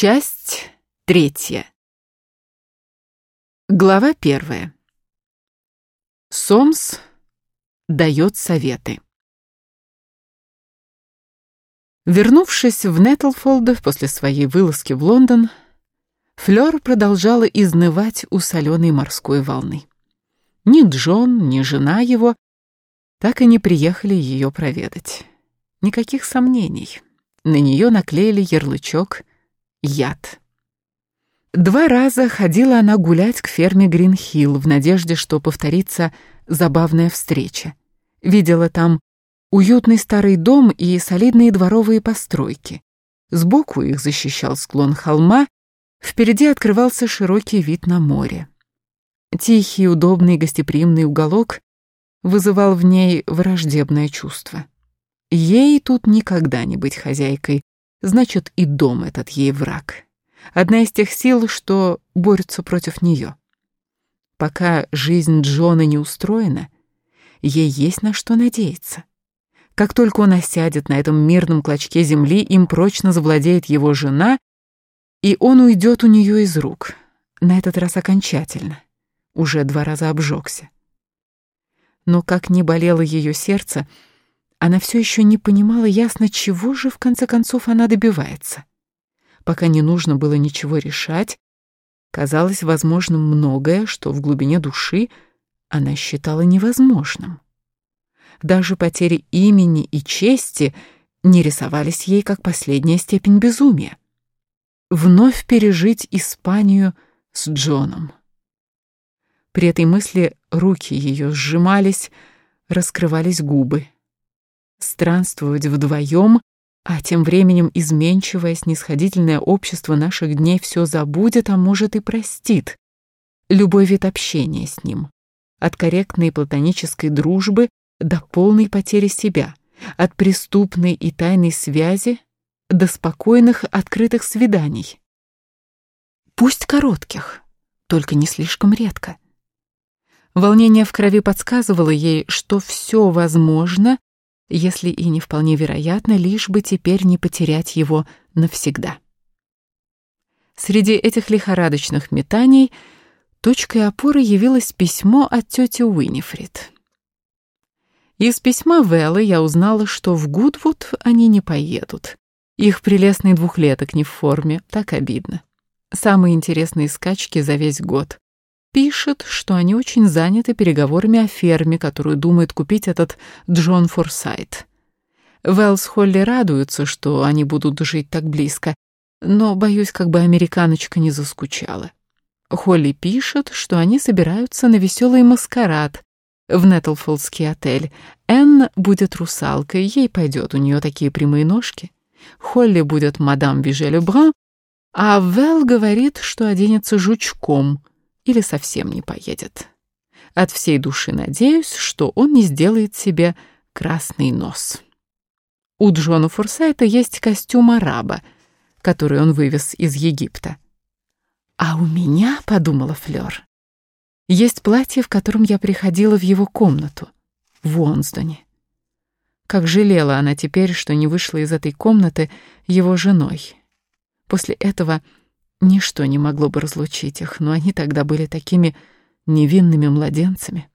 Часть третья. Глава первая. Сомс дает советы. Вернувшись в Нетлфолд после своей вылазки в Лондон, Флёр продолжала изнывать у соленой морской волны. Ни Джон, ни жена его так и не приехали ее проведать. Никаких сомнений. На нее наклеили ярлычок «Яд». Два раза ходила она гулять к ферме Гринхилл в надежде, что повторится забавная встреча. Видела там уютный старый дом и солидные дворовые постройки. Сбоку их защищал склон холма, впереди открывался широкий вид на море. Тихий, удобный, гостеприимный уголок вызывал в ней враждебное чувство. Ей тут никогда не быть хозяйкой, значит, и дом этот ей враг одна из тех сил, что борются против нее. Пока жизнь Джона не устроена, ей есть на что надеяться. Как только он осядет на этом мирном клочке земли, им прочно завладеет его жена, и он уйдет у нее из рук, на этот раз окончательно, уже два раза обжегся. Но как ни болело ее сердце, она все еще не понимала ясно, чего же в конце концов она добивается пока не нужно было ничего решать, казалось возможным многое, что в глубине души она считала невозможным. Даже потери имени и чести не рисовались ей как последняя степень безумия. Вновь пережить Испанию с Джоном. При этой мысли руки ее сжимались, раскрывались губы. Странствовать вдвоем а тем временем изменчивое, снисходительное общество наших дней все забудет, а может и простит. Любой вид общения с ним. От корректной платонической дружбы до полной потери себя. От преступной и тайной связи до спокойных открытых свиданий. Пусть коротких, только не слишком редко. Волнение в крови подсказывало ей, что все возможно, если и не вполне вероятно, лишь бы теперь не потерять его навсегда. Среди этих лихорадочных метаний точкой опоры явилось письмо от тети Уинифрид. Из письма Вэллы я узнала, что в Гудвуд они не поедут. Их прелестный двухлеток не в форме, так обидно. Самые интересные скачки за весь год пишет, что они очень заняты переговорами о ферме, которую думает купить этот Джон Форсайт. Вэлс Холли радуются, что они будут жить так близко, но боюсь, как бы американочка не заскучала. Холли пишет, что они собираются на веселый маскарад в Нетлфолдский отель. Энн будет русалкой, ей пойдет, у нее такие прямые ножки. Холли будет мадам Виже-Лебран, а Вэл говорит, что оденется жучком — или совсем не поедет. От всей души надеюсь, что он не сделает себе красный нос. У Джона Форсайта есть костюм араба, который он вывез из Египта. А у меня, подумала Флёр, есть платье, в котором я приходила в его комнату, в Уонсдоне. Как жалела она теперь, что не вышла из этой комнаты его женой. После этого Ничто не могло бы разлучить их, но они тогда были такими невинными младенцами.